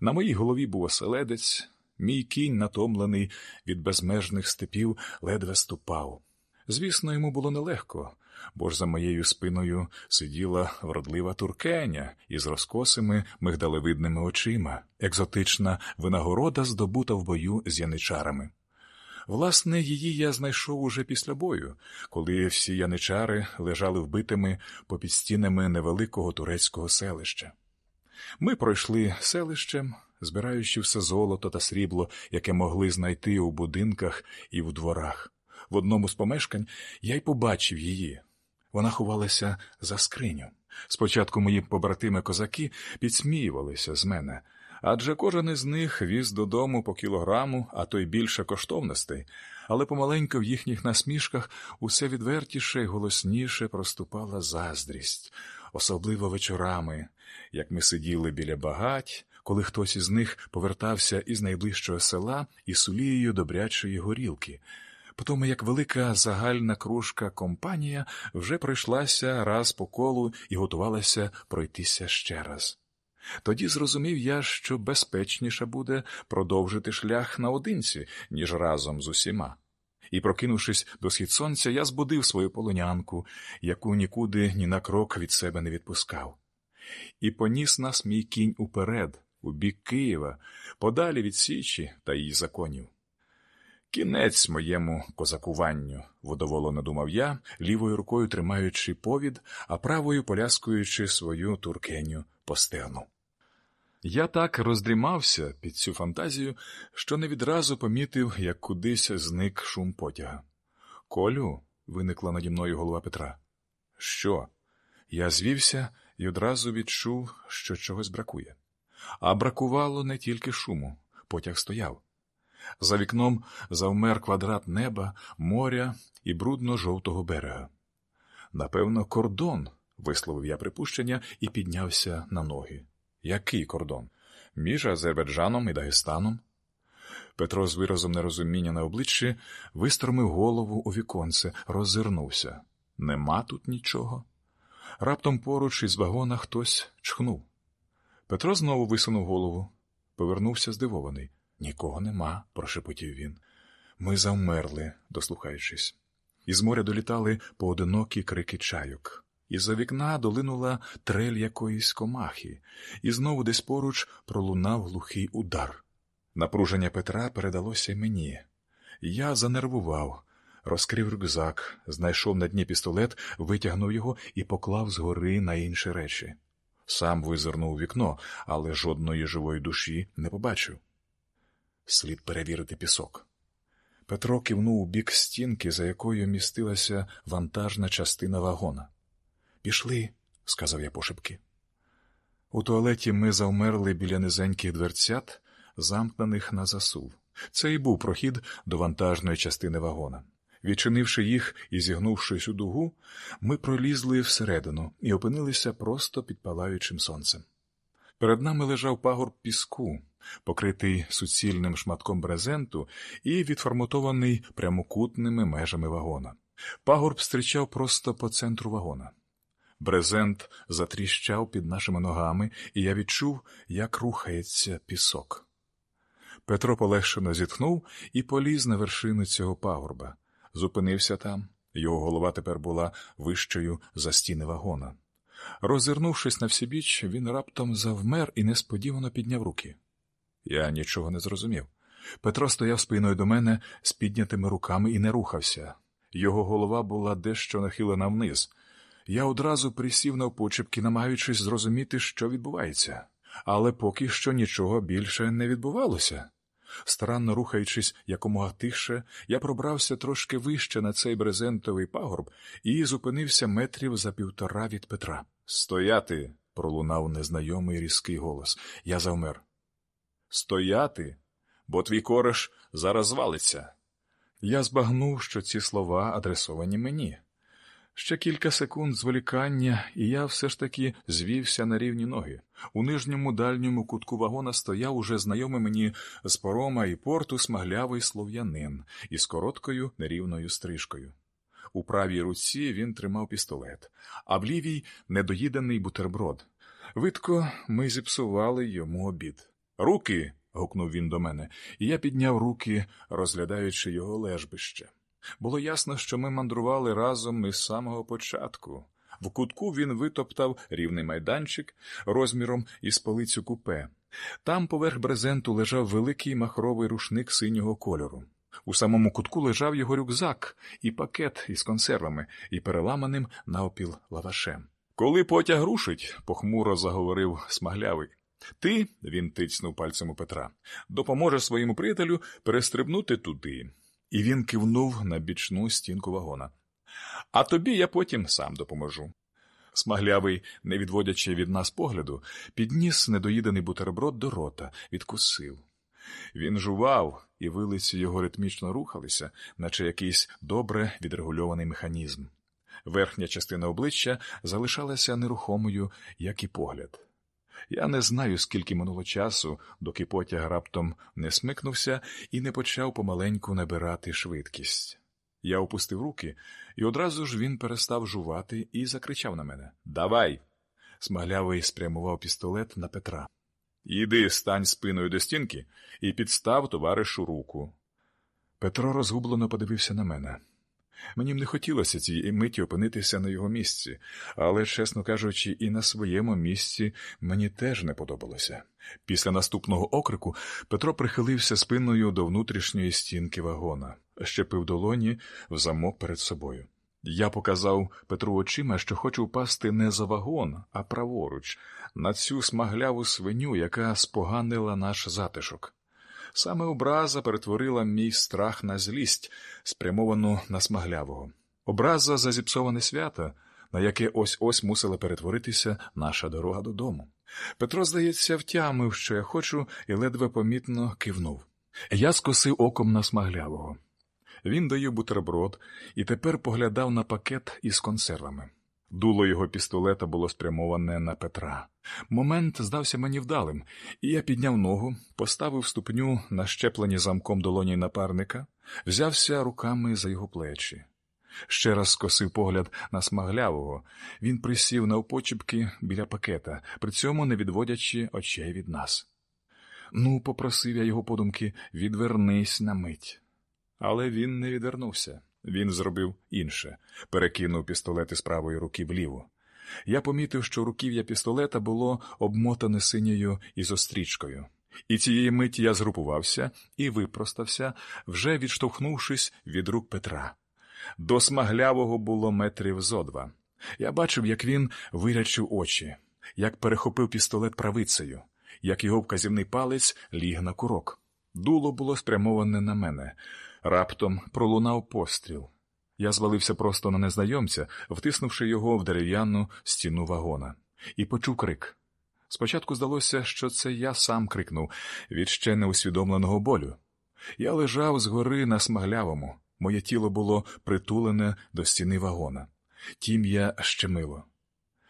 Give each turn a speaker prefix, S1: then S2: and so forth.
S1: На моїй голові був оселедець, мій кінь, натомлений від безмежних степів, ледве ступав. Звісно, йому було нелегко, бо ж за моєю спиною сиділа вродлива туркеня із розкосими мигдалевидними очима, екзотична винагорода, здобута в бою з яничарами. Власне, її я знайшов уже після бою, коли всі яничари лежали вбитими попід стінами невеликого турецького селища. Ми пройшли селищем, збираючи все золото та срібло, яке могли знайти у будинках і в дворах. В одному з помешкань я й побачив її. Вона ховалася за скриню. Спочатку мої побратими козаки підсміювалися з мене, адже кожен із них віз додому по кілограму, а то й більше коштовностей, але помаленьку в їхніх насмішках усе відвертіше й голосніше проступала заздрість, особливо вечорами, як ми сиділи біля багать, коли хтось із них повертався із найближчого села із сулією добрячої горілки. Потому як велика загальна кружка компанія вже пройшлася раз по колу і готувалася пройтися ще раз. Тоді зрозумів я, що безпечніше буде продовжити шлях наодинці, ніж разом з усіма. І, прокинувшись до схід сонця, я збудив свою полонянку, яку нікуди ні на крок від себе не відпускав. І поніс нас мій кінь уперед, у бік Києва, подалі від Січі та її законів. Кінець моєму козакуванню, водоволено думав я, лівою рукою тримаючи повід, а правою поляскуючи свою туркеню по стегну. Я так роздрімався під цю фантазію, що не відразу помітив, як кудись зник шум потяга. Колю, виникла наді мною голова Петра. Що? Я звівся і одразу відчув, що чогось бракує. А бракувало не тільки шуму, потяг стояв. За вікном завмер квадрат неба, моря і брудно-жовтого берега. Напевно, кордон, висловив я припущення і піднявся на ноги. Який кордон? Між Азербайджаном і Дагестаном? Петро з виразом нерозуміння на обличчі вистромив голову у віконце, роззирнувся. Нема тут нічого. Раптом поруч із вагона хтось чхнув. Петро знову висунув голову, повернувся здивований. Нікого нема, прошепотів він. Ми завмерли, дослухаючись. Із моря долітали поодинокі крики чайок. Із-за вікна долинула трель якоїсь комахи, і знову десь поруч пролунав глухий удар. Напруження Петра передалося мені. Я занервував, розкрив рюкзак, знайшов на дні пістолет, витягнув його і поклав згори на інші речі. Сам визирнув у вікно, але жодної живої душі не побачив. Слід перевірити пісок. Петро кивнув у бік стінки, за якою містилася вантажна частина вагона. Пішли, сказав я пошепки. У туалеті ми завмерли біля низеньких дверцят, замкнених на засув. Це і був прохід до вантажної частини вагона. Відчинивши їх і зігнувшись у дугу, ми пролізли всередину і опинилися просто під палаючим сонцем. Перед нами лежав пагорб піску, покритий суцільним шматком брезенту і відформатований прямокутними межами вагона. Пагорб зустрічав просто по центру вагона. Брезент затріщав під нашими ногами, і я відчув, як рухається пісок. Петро полегшено зітхнув і поліз на вершину цього пагорба. Зупинився там. Його голова тепер була вищою за стіни вагона. Роззирнувшись на всібіч, він раптом завмер і несподівано підняв руки. Я нічого не зрозумів. Петро стояв спиною до мене з піднятими руками і не рухався. Його голова була дещо нахилена вниз. Я одразу присів на навпочепки, намагаючись зрозуміти, що відбувається, але поки що нічого більше не відбувалося. Старанно рухаючись якомога тихше, я пробрався трошки вище на цей брезентовий пагорб і зупинився метрів за півтора від Петра. Стояти. пролунав незнайомий різкий голос. Я завмер. Стояти, бо твій кореш зараз звалиться. Я збагнув, що ці слова адресовані мені. Ще кілька секунд зволікання, і я все ж таки звівся на рівні ноги. У нижньому дальньому кутку вагона стояв уже знайомий мені з порома і порту смаглявий слов'янин із короткою нерівною стрижкою. У правій руці він тримав пістолет, а в лівій недоїдений бутерброд. Видко, ми зіпсували йому обід. Руки. гукнув він до мене, і я підняв руки, розглядаючи його лежбище. Було ясно, що ми мандрували разом із самого початку. В кутку він витоптав рівний майданчик розміром із полицю купе. Там поверх брезенту лежав великий махровий рушник синього кольору. У самому кутку лежав його рюкзак і пакет із консервами і переламаним наопіл лавашем. Коли потяг рушить, похмуро заговорив смаглявий. Ти, він тицьнув пальцем у Петра, допоможеш своєму приятелю перестрибнути туди. І він кивнув на бічну стінку вагона. А тобі я потім сам допоможу. Смаглявий, не відводячи від нас погляду, підніс недоїдений бутерброд до рота, відкусив. Він жував, і вилиці його ритмічно рухалися, наче якийсь добре відрегульований механізм. Верхня частина обличчя залишалася нерухомою, як і погляд. Я не знаю, скільки минуло часу, доки потяг раптом не смикнувся і не почав помаленьку набирати швидкість. Я опустив руки, і одразу ж він перестав жувати і закричав на мене Давай. Смаглявий спрямував пістолет на Петра. Іди, стань спиною до стінки і підстав товаришу руку. Петро розгублено подивився на мене. Мені б не хотілося цієї миті опинитися на його місці, але, чесно кажучи, і на своєму місці мені теж не подобалося. Після наступного окрику Петро прихилився спиною до внутрішньої стінки вагона, щепив долоні в замок перед собою. Я показав Петру очима, що хочу впасти не за вагон, а праворуч, на цю смагляву свиню, яка споганила наш затишок. Саме образа перетворила мій страх на злість, спрямовану на смаглявого. Образа за зіпсоване свято, на яке ось ось мусила перетворитися наша дорога додому. Петро, здається, втямив, що я хочу, і ледве помітно кивнув. Я скосив оком на смаглявого. Він доїв бутерброд і тепер поглядав на пакет із консервами. Дуло його пістолета було спрямоване на Петра. Момент здався мені вдалим, і я підняв ногу, поставив ступню на щеплені замком долоні напарника, взявся руками за його плечі. Ще раз скосив погляд на смаглявого, він присів на опочіпки біля пакета, при цьому не відводячи очей від нас. Ну, попросив я його подумки, відвернись на мить. Але він не відвернувся. Він зробив інше перекинув пістолет із правої руки вліво. Я помітив, що руків'я пістолета було обмотане синьою ізострічкою. І цієї миті я згрупувався і випростався, вже відштовхнувшись від рук Петра. До смаглявого було метрів зо два. Я бачив, як він вирячив очі, як перехопив пістолет правицею, як його вказівний палець ліг на курок. Дуло було спрямоване на мене. Раптом пролунав постріл. Я звалився просто на незнайомця, втиснувши його в дерев'яну стіну вагона, і почув крик. Спочатку здалося, що це я сам крикнув від ще неусвідомленого болю. Я лежав згори на смаглявому, моє тіло було притулене до стіни вагона. Тім'я щемило.